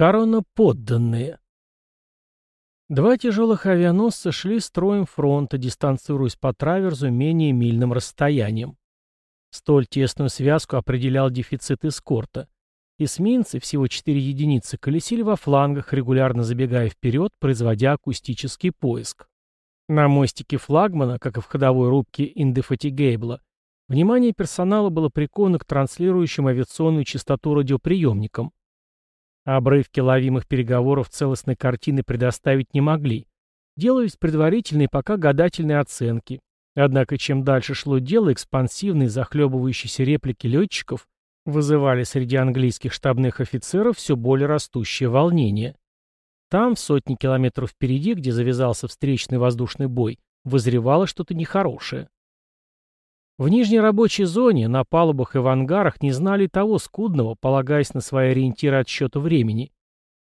Короноподданные. Два тяжелых авианосца шли строем фронта, дистанцируясь по траверзу менее мильным расстоянием. Столь тесную связку определял дефицит эскорта. Эсминцы, всего четыре единицы, колесили во флангах, регулярно забегая вперед, производя акустический поиск. На мостике флагмана, как и в ходовой рубке Индефатигейбла, внимание персонала было приковано к транслирующим авиационную частоту радиоприемникам. Обрывки ловимых переговоров целостной картины предоставить не могли. Делались предварительные пока гадательные оценки. Однако чем дальше шло дело, экспансивные захлебывающиеся реплики летчиков вызывали среди английских штабных офицеров все более растущее волнение. Там, в сотни километров впереди, где завязался встречный воздушный бой, вызревало что-то нехорошее. В нижней рабочей зоне, на палубах и в ангарах не знали того скудного, полагаясь на свои ориентиры отсчета времени.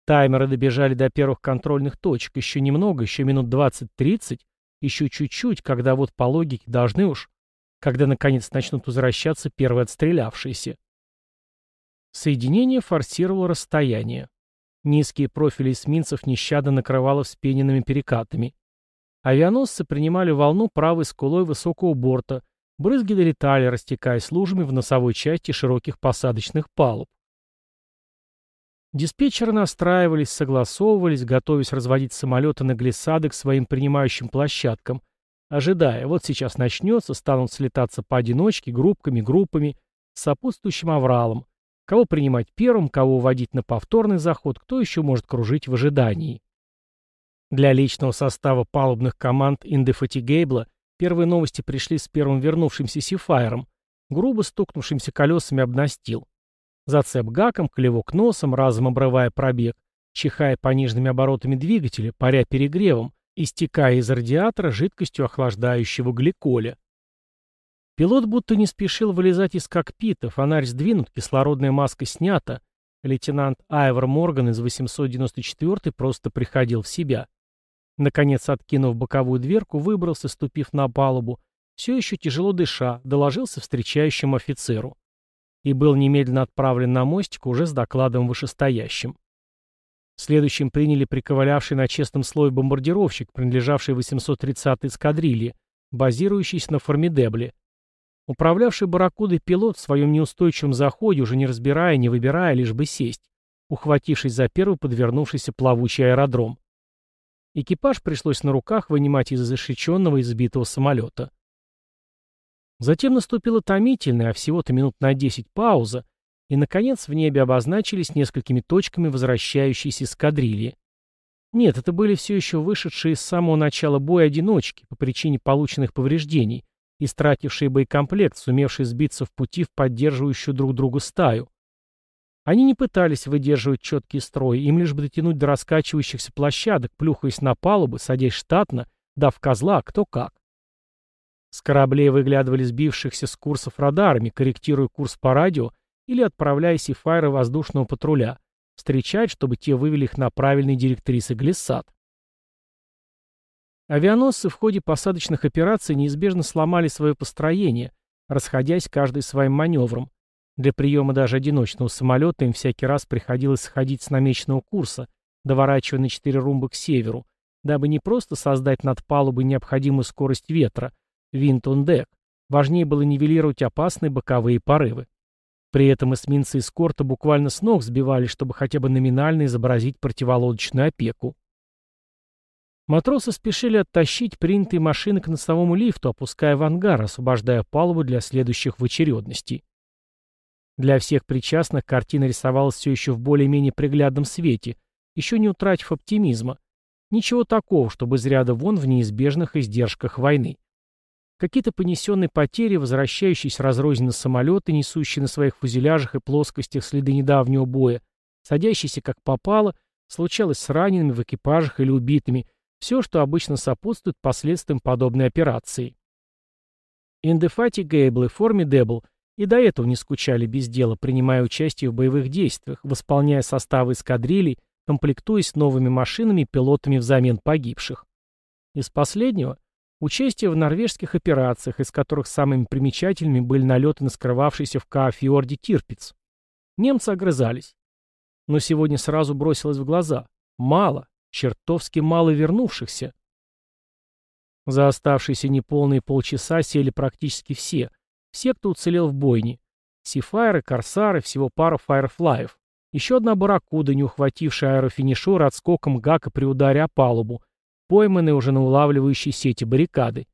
Таймеры добежали до первых контрольных точек, еще немного, еще минут 20-30, еще чуть-чуть, когда вот по логике должны уж, когда наконец начнут возвращаться первые отстрелявшиеся. Соединение форсировало расстояние. Низкие профили эсминцев нещадно накрывало вспененными перекатами. Авианосцы принимали волну правой скулой высокого борта – Брызги долетали, растекаясь лужами в носовой части широких посадочных палуб. Диспетчеры настраивались, согласовывались, готовясь разводить самолеты на глиссады к своим принимающим площадкам, ожидая, вот сейчас начнется, станут слетаться поодиночке, группками, группами, с сопутствующим авралом, кого принимать первым, кого уводить на повторный заход, кто еще может кружить в ожидании. Для личного состава палубных команд Индефатигейбла Первые новости пришли с первым вернувшимся Сифайером, грубо стукнувшимся колесами об настил. Зацеп гаком, клевок носом, разом обрывая пробег, чихая пониженными оборотами двигателя, паря перегревом, истекая из радиатора жидкостью охлаждающего гликоля. Пилот будто не спешил вылезать из кокпита, фонарь сдвинут, кислородная маска снята. Лейтенант Айвор Морган из 894-й просто приходил в себя. Наконец, откинув боковую дверку, выбрался, ступив на палубу, все еще тяжело дыша, доложился встречающему офицеру. И был немедленно отправлен на мостик уже с докладом вышестоящим. Следующим приняли приковылявший на честном слое бомбардировщик, принадлежавший 830-й эскадрилье, базирующийся на Формидебле. Управлявший барракудой пилот в своем неустойчивом заходе, уже не разбирая, не выбирая, лишь бы сесть, ухватившись за первый подвернувшийся плавучий аэродром. Экипаж пришлось на руках вынимать из изрешеченного и сбитого самолета. Затем наступила томительная, а всего-то минут на 10 пауза, и, наконец, в небе обозначились несколькими точками возвращающиеся эскадрильи. Нет, это были все еще вышедшие с самого начала боя одиночки по причине полученных повреждений, истратившие боекомплект, сумевшие сбиться в пути в поддерживающую друг друга стаю. Они не пытались выдерживать четкий строй, им лишь бы дотянуть до раскачивающихся площадок, плюхаясь на палубы, садясь штатно, дав козла кто как. С кораблей выглядывали сбившихся с курсов радарами, корректируя курс по радио или отправляя сифайры воздушного патруля, встречать, чтобы те вывели их на правильные директрисы глиссад. Авианосцы в ходе посадочных операций неизбежно сломали свое построение, расходясь каждый своим маневром, для приема даже одиночного самолета им всякий раз приходилось сходить с намеченного курса, доворачивая на четыре румба к северу, дабы не просто создать над палубой необходимую скорость ветра, винт он дек, важнее было нивелировать опасные боковые порывы. При этом эсминцы эскорта буквально с ног сбивали, чтобы хотя бы номинально изобразить противолодочную опеку. Матросы спешили оттащить принятые машины к носовому лифту, опуская в ангар, освобождая палубу для следующих в очередности. Для всех причастных картина рисовалась все еще в более-менее приглядном свете, еще не утратив оптимизма. Ничего такого, чтобы из ряда вон в неизбежных издержках войны. Какие-то понесенные потери, возвращающиеся разрозненно самолеты, несущие на своих фузеляжах и плоскостях следы недавнего боя, садящиеся как попало, случалось с ранеными в экипажах или убитыми, все, что обычно сопутствует последствиям подобной операции. Индефати Гейбл и Форми Дебл и до этого не скучали без дела, принимая участие в боевых действиях, восполняя составы эскадрилей, комплектуясь новыми машинами пилотами взамен погибших. Из последнего – участие в норвежских операциях, из которых самыми примечательными были налеты на скрывавшийся в Каафьорде Тирпиц. Немцы огрызались. Но сегодня сразу бросилось в глаза. Мало, чертовски мало вернувшихся. За оставшиеся неполные полчаса сели практически все. Все, кто уцелел в бойне. Сифайры, корсары, всего пара файрфлаев. Еще одна барракуда, не ухватившая аэрофинишер отскоком гака при ударе о палубу, пойманные уже на улавливающей сети баррикады.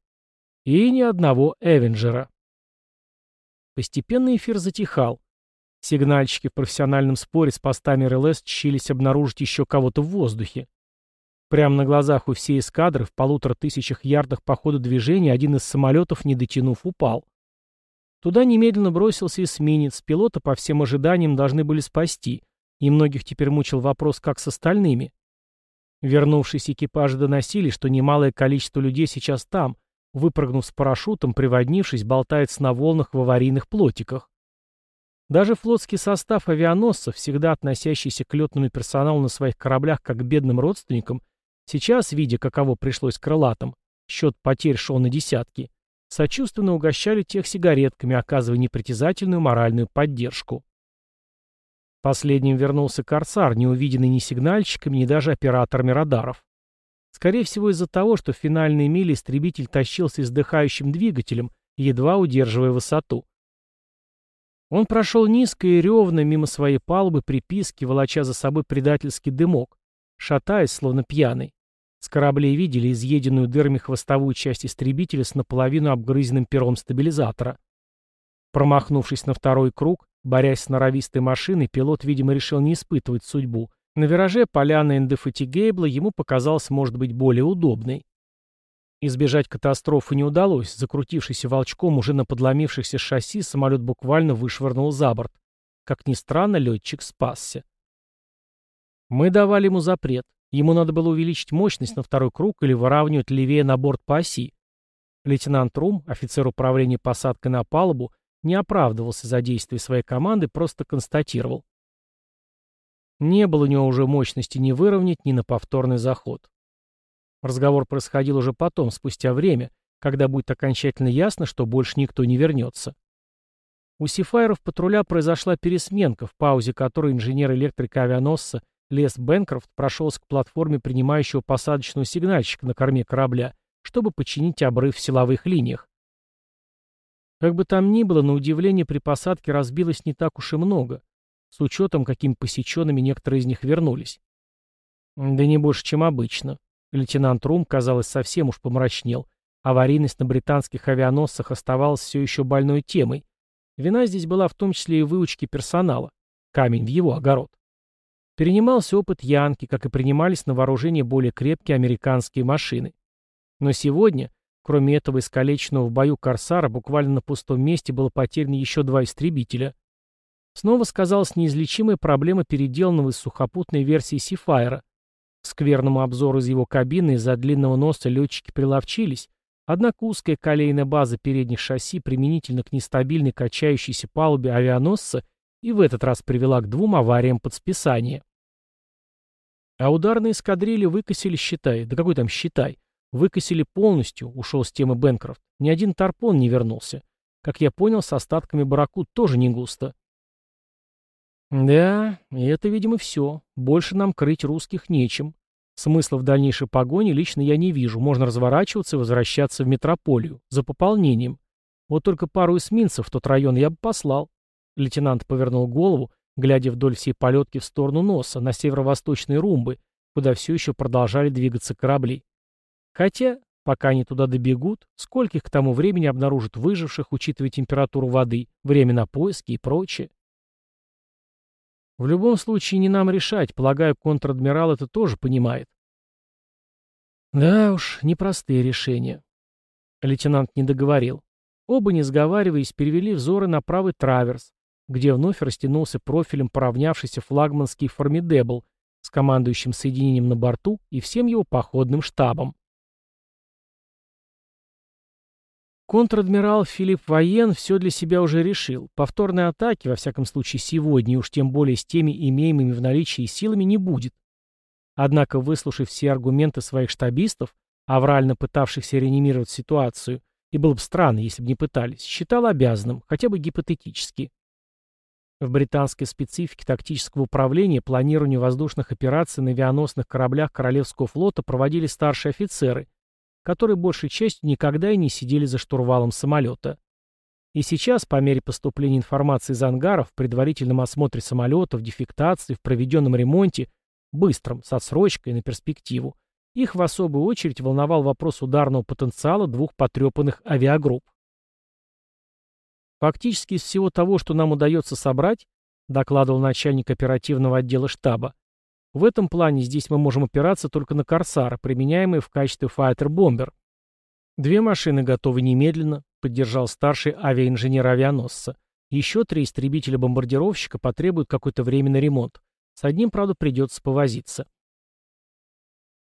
И ни одного Эвенджера. Постепенно эфир затихал. Сигнальщики в профессиональном споре с постами РЛС тщились обнаружить еще кого-то в воздухе. Прямо на глазах у всей эскадры в полутора тысячах ярдах по ходу движения один из самолетов, не дотянув, упал. Туда немедленно бросился эсминец, пилота по всем ожиданиям должны были спасти, и многих теперь мучил вопрос, как с остальными. Вернувшиеся экипажи доносили, что немалое количество людей сейчас там, выпрыгнув с парашютом, приводнившись, болтается на волнах в аварийных плотиках. Даже флотский состав авианосцев, всегда относящийся к летному персоналу на своих кораблях как к бедным родственникам, сейчас, видя, каково пришлось крылатым, счет потерь шел на десятки, сочувственно угощали тех сигаретками, оказывая непритязательную моральную поддержку. Последним вернулся «Корсар», не увиденный ни сигнальщиками, ни даже операторами радаров. Скорее всего из-за того, что в финальной миле истребитель тащился издыхающим двигателем, едва удерживая высоту. Он прошел низко и ревно мимо своей палубы приписки, волоча за собой предательский дымок, шатаясь, словно пьяный. С кораблей видели изъеденную дырами хвостовую часть истребителя с наполовину обгрызенным пером стабилизатора. Промахнувшись на второй круг, борясь с норовистой машиной, пилот, видимо, решил не испытывать судьбу. На вираже поляна Эндефатигейбла ему показалась, может быть, более удобной. Избежать катастрофы не удалось. Закрутившийся волчком уже на подломившихся шасси, самолет буквально вышвырнул за борт. Как ни странно, летчик спасся. Мы давали ему запрет. Ему надо было увеличить мощность на второй круг или выравнивать левее на борт по оси. Лейтенант Рум, офицер управления посадкой на палубу, не оправдывался за действия своей команды, просто констатировал. Не было у него уже мощности ни выровнять, ни на повторный заход. Разговор происходил уже потом, спустя время, когда будет окончательно ясно, что больше никто не вернется. У Сифайров патруля произошла пересменка, в паузе которой инженер-электрик авианосца Лес Бенкрофт прошелся к платформе принимающего посадочного сигнальщика на корме корабля, чтобы починить обрыв в силовых линиях. Как бы там ни было, на удивление при посадке разбилось не так уж и много, с учетом, какими посеченными некоторые из них вернулись. Да не больше, чем обычно. Лейтенант Рум, казалось, совсем уж помрачнел. Аварийность на британских авианосцах оставалась все еще больной темой. Вина здесь была в том числе и выучки персонала. Камень в его огород. Перенимался опыт Янки, как и принимались на вооружение более крепкие американские машины. Но сегодня, кроме этого искалеченного в бою «Корсара», буквально на пустом месте было потеряно еще два истребителя. Снова сказалась неизлечимая проблема переделанного из сухопутной версии Сифайра, скверному обзору из его кабины из-за длинного носа летчики приловчились, однако узкая колейная база передних шасси применительно к нестабильной качающейся палубе авианосца и в этот раз привела к двум авариям под списание. А ударные эскадрильи выкосили, считай, да какой там считай, выкосили полностью, ушел с темы Бенкрофт, ни один тарпон не вернулся. Как я понял, с остатками баракут тоже не густо. Да, и это, видимо, все. Больше нам крыть русских нечем. Смысла в дальнейшей погоне лично я не вижу. Можно разворачиваться и возвращаться в метрополию. За пополнением. Вот только пару эсминцев в тот район я бы послал. Лейтенант повернул голову, глядя вдоль всей полетки в сторону носа, на северо-восточные румбы, куда все еще продолжали двигаться корабли. Хотя, пока они туда добегут, скольких к тому времени обнаружат выживших, учитывая температуру воды, время на поиски и прочее. В любом случае не нам решать, полагаю, контр-адмирал это тоже понимает. Да уж, непростые решения. Лейтенант не договорил. Оба, не сговариваясь, перевели взоры на правый траверс, где вновь растянулся профилем поравнявшийся флагманский формидебл с командующим соединением на борту и всем его походным штабом. Контр-адмирал Филипп Воен все для себя уже решил. Повторной атаки, во всяком случае сегодня, уж тем более с теми имеемыми в наличии силами, не будет. Однако, выслушав все аргументы своих штабистов, аврально пытавшихся реанимировать ситуацию, и было бы странно, если бы не пытались, считал обязанным, хотя бы гипотетически. В британской специфике тактического управления планирование воздушных операций на авианосных кораблях Королевского флота проводили старшие офицеры, которые большей частью никогда и не сидели за штурвалом самолета. И сейчас, по мере поступления информации из ангаров, в предварительном осмотре самолетов, дефектации, в проведенном ремонте, быстром, с отсрочкой на перспективу, их в особую очередь волновал вопрос ударного потенциала двух потрепанных авиагрупп. Фактически из всего того, что нам удается собрать, докладывал начальник оперативного отдела штаба, в этом плане здесь мы можем опираться только на «Корсара», применяемые в качестве файтер-бомбер. Две машины готовы немедленно, поддержал старший авиаинженер авианосца. Еще три истребителя-бомбардировщика потребуют какое-то время на ремонт. С одним, правда, придется повозиться.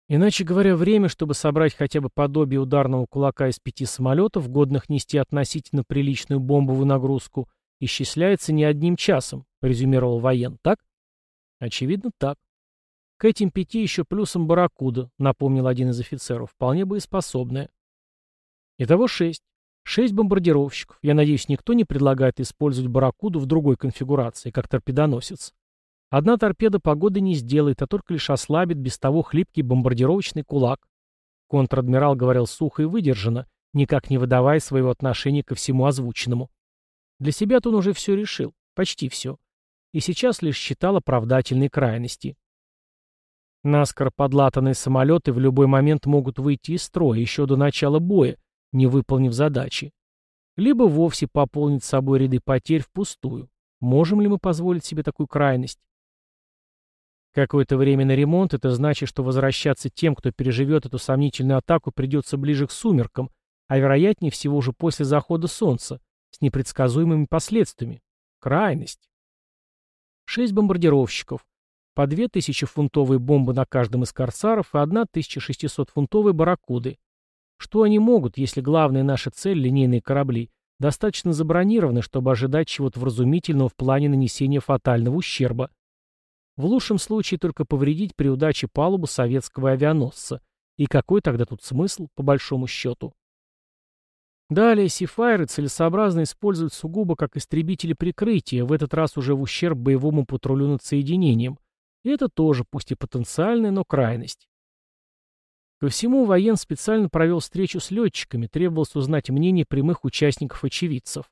Иначе говоря, время, чтобы собрать хотя бы подобие ударного кулака из пяти самолетов, годных нести относительно приличную бомбовую нагрузку, исчисляется не одним часом, резюмировал воен, так? Очевидно, так. К этим пяти еще плюсом «Барракуда», напомнил один из офицеров, вполне боеспособная. Итого шесть. Шесть бомбардировщиков. Я надеюсь, никто не предлагает использовать «Барракуду» в другой конфигурации, как торпедоносец. Одна торпеда погоды не сделает, а только лишь ослабит без того хлипкий бомбардировочный кулак. Контр-адмирал говорил сухо и выдержанно, никак не выдавая своего отношения ко всему озвученному. Для себя-то он уже все решил, почти все. И сейчас лишь считал оправдательные крайности. Наскоро подлатанные самолеты в любой момент могут выйти из строя еще до начала боя, не выполнив задачи. Либо вовсе пополнить собой ряды потерь впустую. Можем ли мы позволить себе такую крайность? Какое-то время на ремонт, это значит, что возвращаться тем, кто переживет эту сомнительную атаку, придется ближе к сумеркам, а вероятнее всего уже после захода солнца, с непредсказуемыми последствиями. Крайность. Шесть бомбардировщиков, по две тысячи-фунтовые бомбы на каждом из корсаров и одна 1600-фунтовые барракуды. Что они могут, если главная наша цель, линейные корабли, достаточно забронированы, чтобы ожидать чего-то вразумительного в плане нанесения фатального ущерба? В лучшем случае только повредить при удаче палубу советского авианосца. И какой тогда тут смысл, по большому счету? Далее сифайры целесообразно используют сугубо как истребители прикрытия, в этот раз уже в ущерб боевому патрулю над соединением. И это тоже, пусть и потенциальная, но крайность. Ко всему, воен специально провел встречу с летчиками, требовалось узнать мнение прямых участников-очевидцев.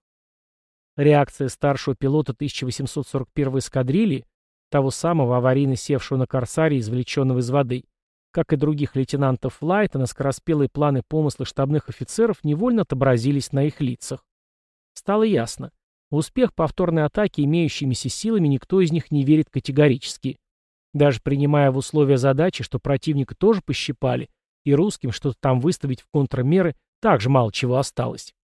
Реакция старшего пилота 1841 эскадрильи того самого аварийно севшего на корсаре, извлеченного из воды. Как и других лейтенантов Флайта, на скороспелые планы помыслы штабных офицеров невольно отобразились на их лицах. Стало ясно. Успех повторной атаки имеющимися силами никто из них не верит категорически. Даже принимая в условия задачи, что противника тоже пощипали, и русским что-то там выставить в контрмеры, также мало чего осталось.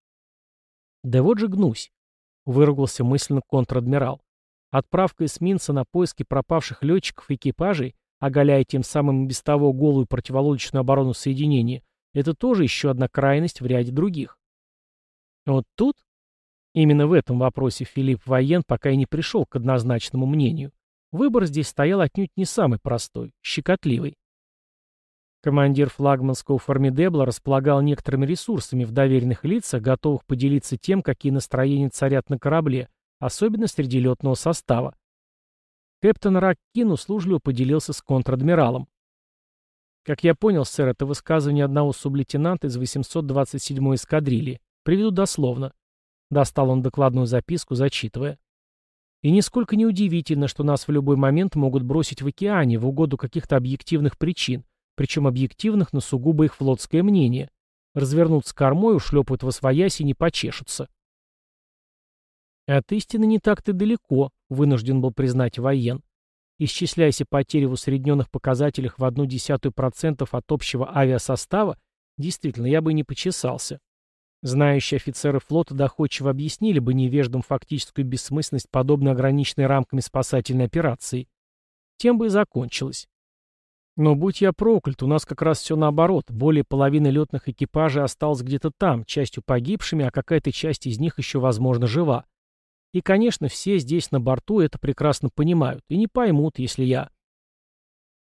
«Да вот же гнусь», — выругался мысленно контр-адмирал. Отправка эсминца на поиски пропавших летчиков и экипажей, оголяя тем самым без того голую противолодочную оборону соединения, это тоже еще одна крайность в ряде других. Вот тут, именно в этом вопросе Филипп Воен пока и не пришел к однозначному мнению. Выбор здесь стоял отнюдь не самый простой, щекотливый. Командир флагманского формидебла располагал некоторыми ресурсами в доверенных лицах, готовых поделиться тем, какие настроения царят на корабле, особенно среди летного состава. Кэптон Раккин услужливо поделился с контр-адмиралом. Как я понял, сэр, это высказывание одного сублейтенанта из 827-й эскадрильи. Приведу дословно. Достал он докладную записку, зачитывая. И нисколько не удивительно, что нас в любой момент могут бросить в океане в угоду каких-то объективных причин, причем объективных на сугубо их флотское мнение. Развернутся кормой, ушлепают во своясь и не почешутся. От истины не так-то далеко, вынужден был признать воен. Исчисляйся потери в усредненных показателях в одну десятую процентов от общего авиасостава, действительно, я бы не почесался. Знающие офицеры флота доходчиво объяснили бы невеждам фактическую бессмысленность подобной ограниченной рамками спасательной операции. Тем бы и закончилось. Но будь я проклят, у нас как раз все наоборот. Более половины летных экипажей осталось где-то там, частью погибшими, а какая-то часть из них еще, возможно, жива. И, конечно, все здесь на борту это прекрасно понимают и не поймут, если я...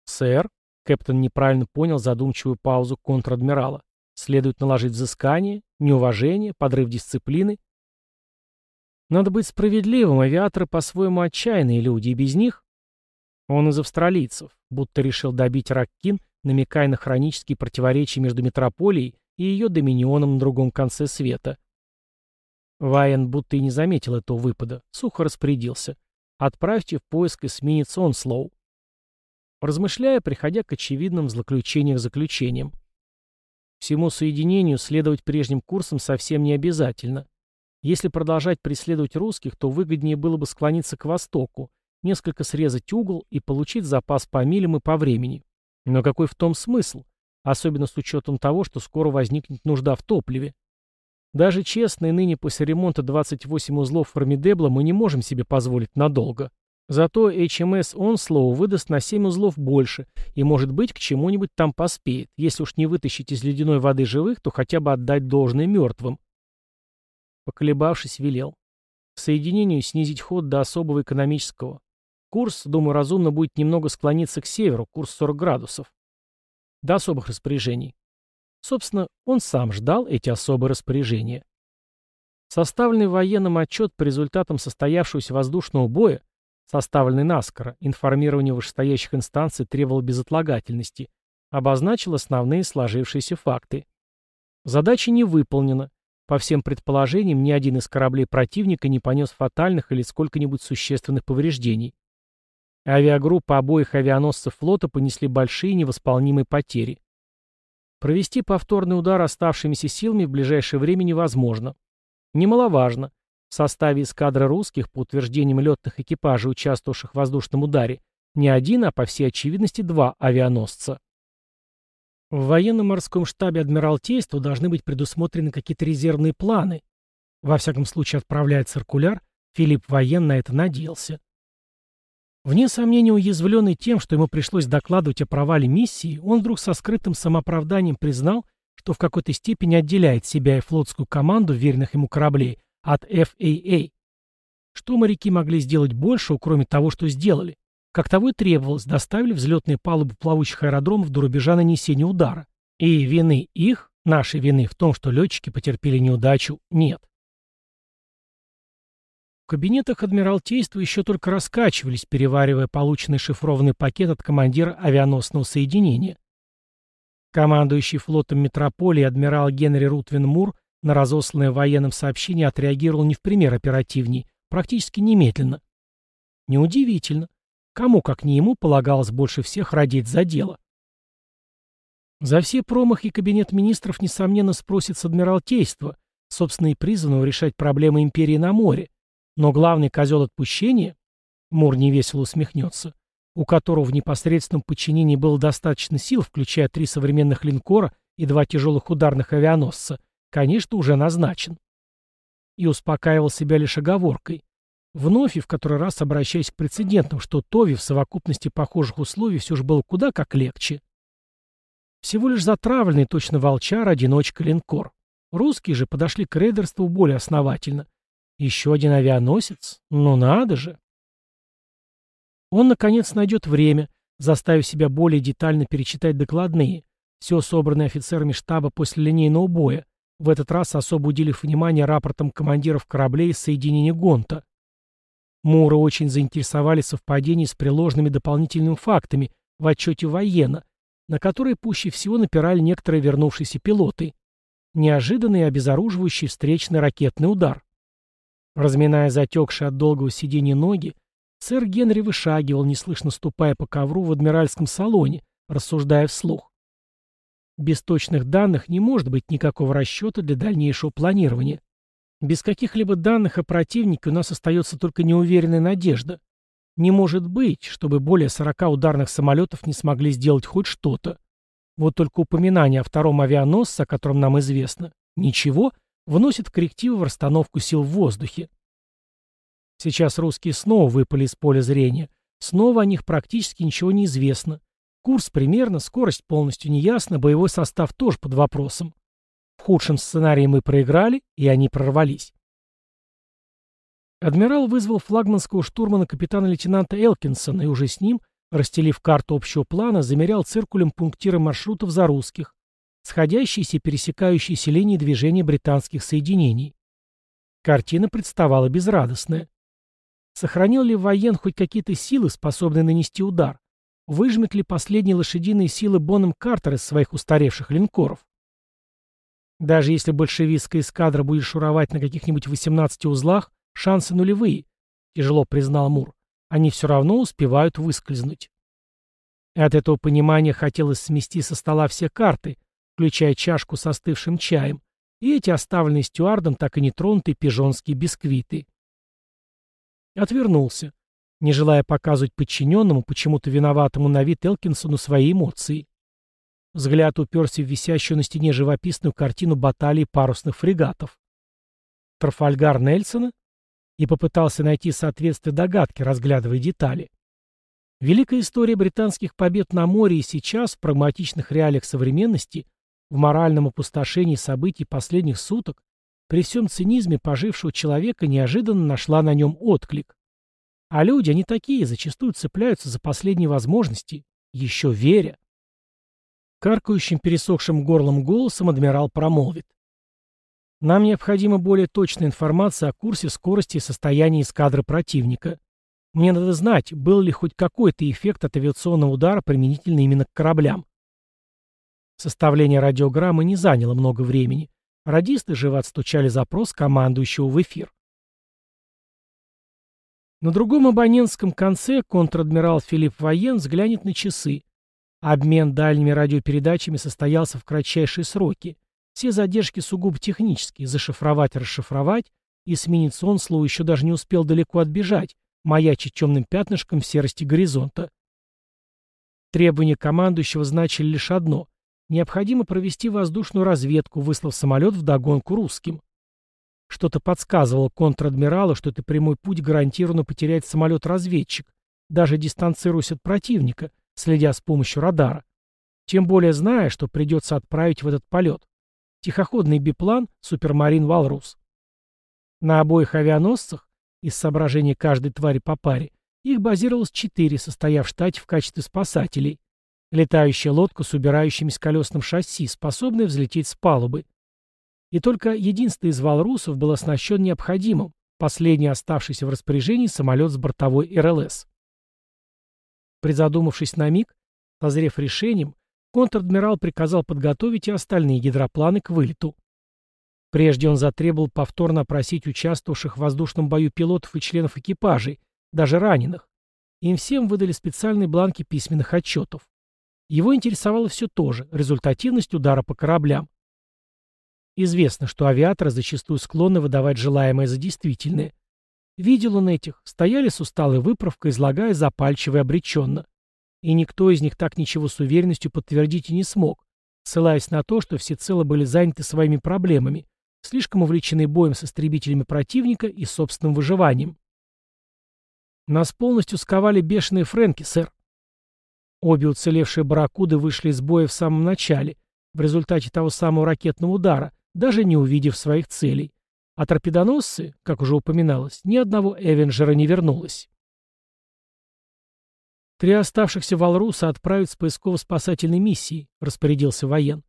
«Сэр», — Кэптон неправильно понял задумчивую паузу контр-адмирала, «следует наложить взыскание, неуважение, подрыв дисциплины». Надо быть справедливым, авиаторы по-своему отчаянные люди, и без них... Он из австралийцев, будто решил добить Раккин, намекая на хронические противоречия между метрополией и ее доминионом на другом конце света. Вайен будто и не заметил этого выпада, сухо распорядился. «Отправьте в поиск эсминец Онслоу». Размышляя, приходя к очевидным злоключениям заключениям. Всему соединению следовать прежним курсам совсем не обязательно. Если продолжать преследовать русских, то выгоднее было бы склониться к востоку, несколько срезать угол и получить запас по милям и по времени. Но какой в том смысл? Особенно с учетом того, что скоро возникнет нужда в топливе. Даже честные ныне после ремонта 28 узлов Формидебла мы не можем себе позволить надолго. Зато HMS Onslaught выдаст на 7 узлов больше, и, может быть, к чему-нибудь там поспеет. Если уж не вытащить из ледяной воды живых, то хотя бы отдать должное мертвым. Поколебавшись, велел. Соединению снизить ход до особого экономического. Курс, думаю, разумно будет немного склониться к северу, курс 40 градусов. До особых распоряжений. Собственно, он сам ждал эти особые распоряжения. Составленный военным отчет по результатам состоявшегося воздушного боя, составленный наскоро, информирование вышестоящих инстанций требовало безотлагательности, обозначил основные сложившиеся факты. Задача не выполнена, по всем предположениям, ни один из кораблей противника не понес фатальных или сколько-нибудь существенных повреждений. Авиагруппа обоих авианосцев флота понесли большие невосполнимые потери. Провести повторный удар оставшимися силами в ближайшее время невозможно. Немаловажно. В составе эскадры русских, по утверждениям летных экипажей, участвовавших в воздушном ударе, не один, а по всей очевидности два авианосца. В военно-морском штабе Адмиралтейства должны быть предусмотрены какие-то резервные планы. Во всяком случае, отправляя циркуляр, Филипп Воен на это надеялся. Вне сомнения уязвленный тем, что ему пришлось докладывать о провале миссии, он вдруг со скрытым самооправданием признал, что в какой-то степени отделяет себя и флотскую команду верных ему кораблей от FAA. Что моряки могли сделать большего, кроме того, что сделали? Как того и требовалось, доставили взлетные палубы плавучих аэродромов до рубежа нанесения удара. И вины их, нашей вины в том, что летчики потерпели неудачу, нет. В кабинетах Адмиралтейства еще только раскачивались, переваривая полученный шифрованный пакет от командира авианосного соединения. Командующий флотом метрополии адмирал Генри Рутвин Мур на разосланное военным сообщение отреагировал не в пример оперативней, практически немедленно. Неудивительно. Кому, как не ему, полагалось больше всех родить за дело? За все промахи кабинет министров, несомненно, спросит с Адмиралтейства, собственно, и призванного решать проблемы империи на море. Но главный козел отпущения, Мур невесело усмехнется, у которого в непосредственном подчинении было достаточно сил, включая три современных линкора и два тяжелых ударных авианосца, конечно, уже назначен. И успокаивал себя лишь оговоркой. Вновь и в который раз обращаясь к прецедентам, что Тови в совокупности похожих условий все же было куда как легче. Всего лишь затравленный точно волчар, одиночка линкор. Русские же подошли к рейдерству более основательно. Еще один авианосец? Ну надо же! Он, наконец, найдет время, заставив себя более детально перечитать докладные, все собранное офицерами штаба после линейного боя, в этот раз особо уделив внимание рапортам командиров кораблей соединения Гонта. Мура очень заинтересовали совпадения с приложенными дополнительными фактами в отчете военно, на которые пуще всего напирали некоторые вернувшиеся пилоты. Неожиданный обезоруживающий встречный ракетный удар. Разминая затекшие от долгого сидения ноги, сэр Генри вышагивал, неслышно ступая по ковру в адмиральском салоне, рассуждая вслух. Без точных данных не может быть никакого расчета для дальнейшего планирования. Без каких-либо данных о противнике у нас остается только неуверенная надежда. Не может быть, чтобы более 40 ударных самолетов не смогли сделать хоть что-то. Вот только упоминание о втором авианосце, о котором нам известно, ничего, вносит коррективы в расстановку сил в воздухе. Сейчас русские снова выпали из поля зрения. Снова о них практически ничего не известно. Курс примерно, скорость полностью неясна, боевой состав тоже под вопросом. В худшем сценарии мы проиграли, и они прорвались. Адмирал вызвал флагманского штурмана капитана-лейтенанта Элкинсона и уже с ним, расстелив карту общего плана, замерял циркулем пунктиры маршрутов за русских, сходящиеся и пересекающиеся линии движения британских соединений. Картина представала безрадостная. Сохранил ли воен хоть какие-то силы, способные нанести удар? Выжмет ли последние лошадиные силы Боном Картер из своих устаревших линкоров? Даже если большевистская эскадра будет шуровать на каких-нибудь 18 узлах, шансы нулевые, тяжело признал Мур. Они все равно успевают выскользнуть. И от этого понимания хотелось смести со стола все карты, включая чашку с остывшим чаем, и эти оставленные стюардом так и не тронутые пижонские бисквиты. Отвернулся, не желая показывать подчиненному, почему-то виноватому на вид Элкинсону свои эмоции. Взгляд уперся в висящую на стене живописную картину баталии парусных фрегатов. Трафальгар Нельсона? И попытался найти соответствие догадке, разглядывая детали. Великая история британских побед на море и сейчас, в прагматичных реалиях современности, в моральном опустошении событий последних суток, при всем цинизме пожившего человека неожиданно нашла на нем отклик. А люди, они такие, зачастую цепляются за последние возможности, еще веря. Каркающим пересохшим горлом голосом адмирал промолвит. Нам необходима более точная информация о курсе, скорости и состоянии эскадры противника. Мне надо знать, был ли хоть какой-то эффект от авиационного удара применительно именно к кораблям. Составление радиограммы не заняло много времени. Радисты живо отстучали запрос командующего в эфир. На другом абонентском конце контр-адмирал Филипп Воен взглянет на часы. Обмен дальними радиопередачами состоялся в кратчайшие сроки. Все задержки сугубо технические, зашифровать-расшифровать, и сменить Сонслоу еще даже не успел далеко отбежать, маячить темным пятнышком в серости горизонта. Требования командующего значили лишь одно Необходимо провести воздушную разведку, выслав самолет в догонку русским. Что-то подсказывало контр-адмиралу, что это прямой путь гарантированно потерять самолет-разведчик, даже дистанцируясь от противника, следя с помощью радара. Тем более зная, что придется отправить в этот полет. Тихоходный биплан «Супермарин Валрус». На обоих авианосцах, из соображения каждой твари по паре, их базировалось четыре, состояв в штате в качестве спасателей. Летающая лодка с убирающимися колесным шасси, способная взлететь с палубы. И только единственный из валрусов был оснащен необходимым, последний оставшийся в распоряжении самолет с бортовой РЛС. Призадумавшись на миг, созрев решением, контр-адмирал приказал подготовить и остальные гидропланы к вылету. Прежде он затребовал повторно опросить участвовавших в воздушном бою пилотов и членов экипажей, даже раненых. Им всем выдали специальные бланки письменных отчетов. Его интересовало все то же – результативность удара по кораблям. Известно, что авиаторы зачастую склонны выдавать желаемое за действительное. Видел он этих, стояли с усталой выправкой, излагая запальчиво и обреченно. И никто из них так ничего с уверенностью подтвердить и не смог, ссылаясь на то, что всецело были заняты своими проблемами, слишком увлечены боем с истребителями противника и собственным выживанием. «Нас полностью сковали бешеные френки, сэр», Обе уцелевшие барракуды вышли из боя в самом начале, в результате того самого ракетного удара, даже не увидев своих целей. А торпедоносцы, как уже упоминалось, ни одного Эвенджера не вернулось. «Три оставшихся Валруса отправят с поисково-спасательной миссией», — распорядился воен.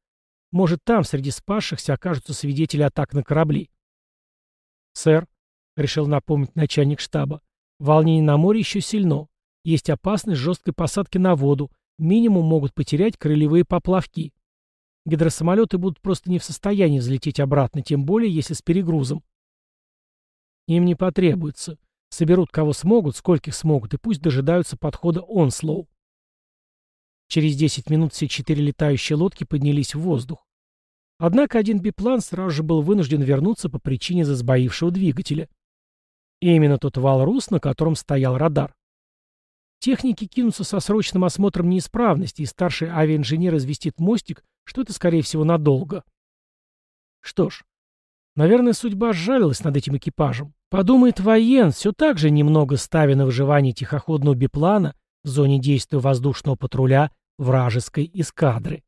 «Может, там, среди спасшихся, окажутся свидетели атак на корабли». «Сэр», — решил напомнить начальник штаба, — «волнение на море еще сильно. Есть опасность жесткой посадки на воду, минимум могут потерять крылевые поплавки. Гидросамолеты будут просто не в состоянии взлететь обратно, тем более, если с перегрузом. Им не потребуется. Соберут кого смогут, скольких смогут, и пусть дожидаются подхода Онслоу. Через 10 минут все четыре летающие лодки поднялись в воздух. Однако один биплан сразу же был вынужден вернуться по причине засбоившего двигателя. И именно тот вал-рус, на котором стоял радар. Техники кинутся со срочным осмотром неисправности, и старший авиаинженер известит мостик, что это, скорее всего, надолго. Что ж, наверное, судьба сжалилась над этим экипажем. Подумает воен, все так же немного ставя на выживание тихоходного биплана в зоне действия воздушного патруля вражеской эскадры.